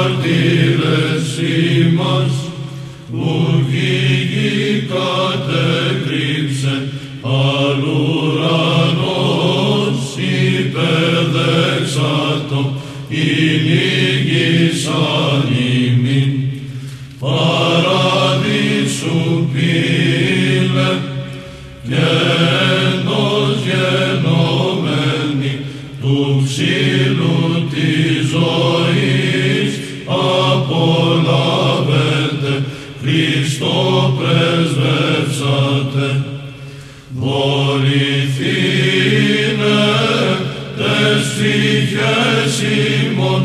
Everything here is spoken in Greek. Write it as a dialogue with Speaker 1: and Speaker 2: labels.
Speaker 1: μαρτύρες ημάς, που γη κατεκρύψε, αλλ' ουρανός υπερδέξατο, κυνήγησαν ημίν, παραδείσου πύλε, γένος γενόμενη, του ξύλου της Χριστό πρεσβεύσατε. Δωρηθήνε τες ψυχές ημών,